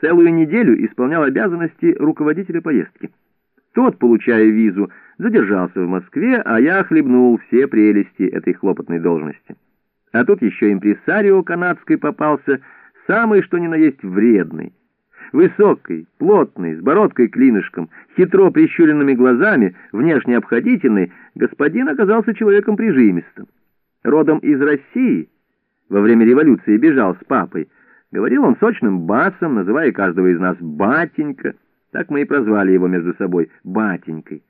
Целую неделю исполнял обязанности руководителя поездки. Тот, получая визу, задержался в Москве, а я хлебнул все прелести этой хлопотной должности. А тут еще импресарио канадской попался, самый что ни на есть вредный. Высокий, плотный, с бородкой-клинышком, хитро прищуренными глазами, внешне обходительный, господин оказался человеком прижимистым. Родом из России, во время революции бежал с папой, говорил он сочным басом, называя каждого из нас «батенька», так мы и прозвали его между собой «батенькой».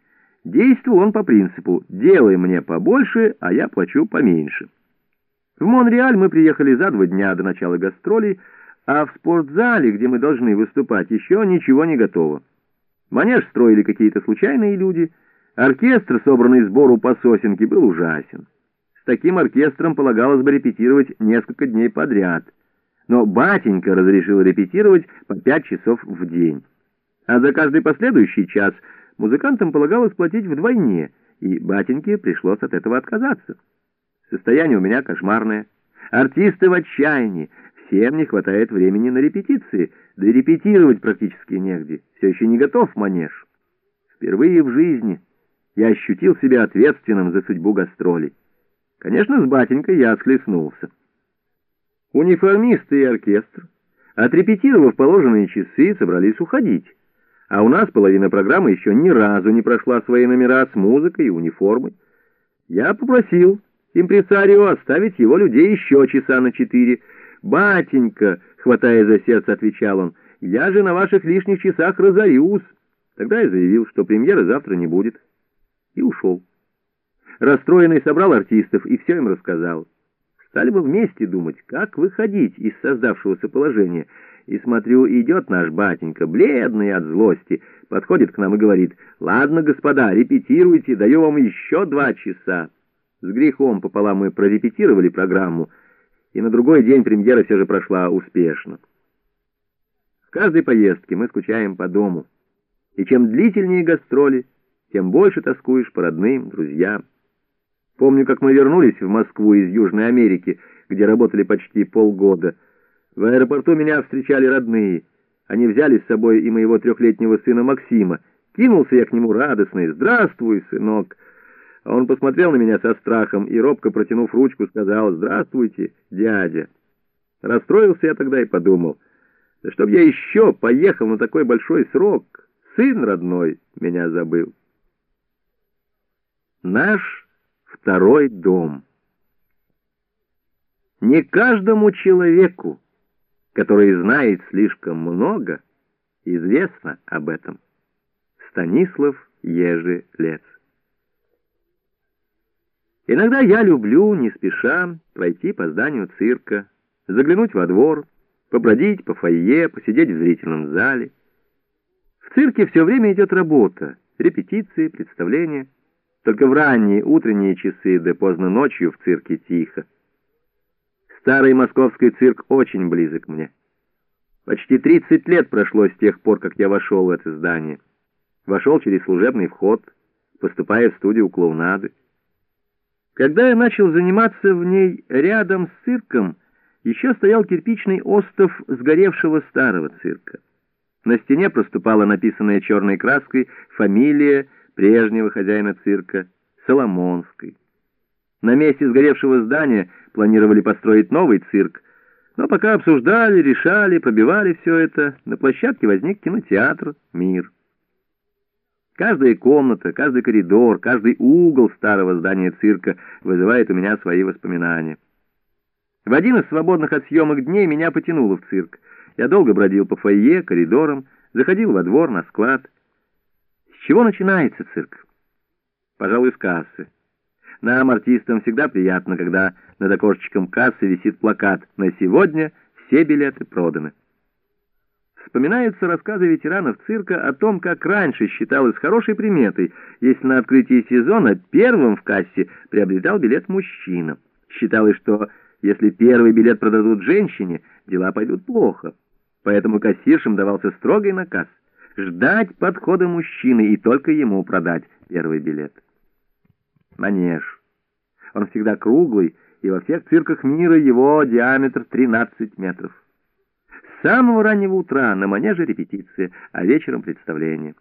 Действовал он по принципу «делай мне побольше, а я плачу поменьше». В Монреаль мы приехали за два дня до начала гастролей, а в спортзале, где мы должны выступать, еще ничего не готово. Манеж строили какие-то случайные люди, оркестр, собранный сбору по сосенке, был ужасен. С таким оркестром полагалось бы репетировать несколько дней подряд, но батенька разрешил репетировать по пять часов в день. А за каждый последующий час музыкантам полагалось платить вдвойне, и батеньке пришлось от этого отказаться. Состояние у меня кошмарное. Артисты в отчаянии. Всем не хватает времени на репетиции. Да и репетировать практически негде. Все еще не готов манеж. Впервые в жизни я ощутил себя ответственным за судьбу гастролей. Конечно, с батенькой я схлестнулся. Униформисты и оркестр, отрепетировав положенные часы, собрались уходить. А у нас половина программы еще ни разу не прошла свои номера с музыкой и униформой. Я попросил импресарио оставить его людей еще часа на четыре. «Батенька», — хватая за сердце, отвечал он, — «я же на ваших лишних часах разорюсь». Тогда я заявил, что премьеры завтра не будет. И ушел. Расстроенный собрал артистов и все им рассказал. Стали бы вместе думать, как выходить из создавшегося положения. И смотрю, идет наш батенька, бледный от злости, подходит к нам и говорит, «Ладно, господа, репетируйте, даю вам еще два часа». С грехом пополам мы прорепетировали программу, и на другой день премьера все же прошла успешно. В каждой поездке мы скучаем по дому, и чем длительнее гастроли, тем больше тоскуешь по родным, друзьям. Помню, как мы вернулись в Москву из Южной Америки, где работали почти полгода. В аэропорту меня встречали родные. Они взяли с собой и моего трехлетнего сына Максима. Кинулся я к нему радостный. «Здравствуй, сынок!» А он посмотрел на меня со страхом и, робко протянув ручку, сказал «Здравствуйте, дядя». Расстроился я тогда и подумал, да чтоб я еще поехал на такой большой срок, сын родной меня забыл. Наш второй дом. Не каждому человеку, который знает слишком много, известно об этом. Станислав Ежелец Иногда я люблю, не спеша, пройти по зданию цирка, заглянуть во двор, побродить по фойе, посидеть в зрительном зале. В цирке все время идет работа, репетиции, представления. Только в ранние утренние часы, да поздно ночью в цирке тихо. Старый московский цирк очень близок мне. Почти 30 лет прошло с тех пор, как я вошел в это здание. Вошел через служебный вход, поступая в студию клоунады. Когда я начал заниматься в ней рядом с цирком, еще стоял кирпичный остов сгоревшего старого цирка. На стене проступала написанная черной краской фамилия прежнего хозяина цирка Соломонской. На месте сгоревшего здания планировали построить новый цирк, но пока обсуждали, решали, пробивали все это, на площадке возник кинотеатр «Мир». Каждая комната, каждый коридор, каждый угол старого здания цирка вызывает у меня свои воспоминания. В один из свободных от съемок дней меня потянуло в цирк. Я долго бродил по фойе, коридорам, заходил во двор, на склад. Чего начинается цирк? Пожалуй, с кассы. Нам, артистам, всегда приятно, когда над окошечком кассы висит плакат «На сегодня все билеты проданы». Вспоминаются рассказы ветеранов цирка о том, как раньше считалось хорошей приметой, если на открытии сезона первым в кассе приобретал билет мужчина. Считалось, что если первый билет продадут женщине, дела пойдут плохо. Поэтому кассиршам давался строгий наказ — ждать подхода мужчины и только ему продать первый билет. Манеж. Он всегда круглый, и во всех цирках мира его диаметр 13 метров. самого раннего утра на манеже репетиция, а вечером представление.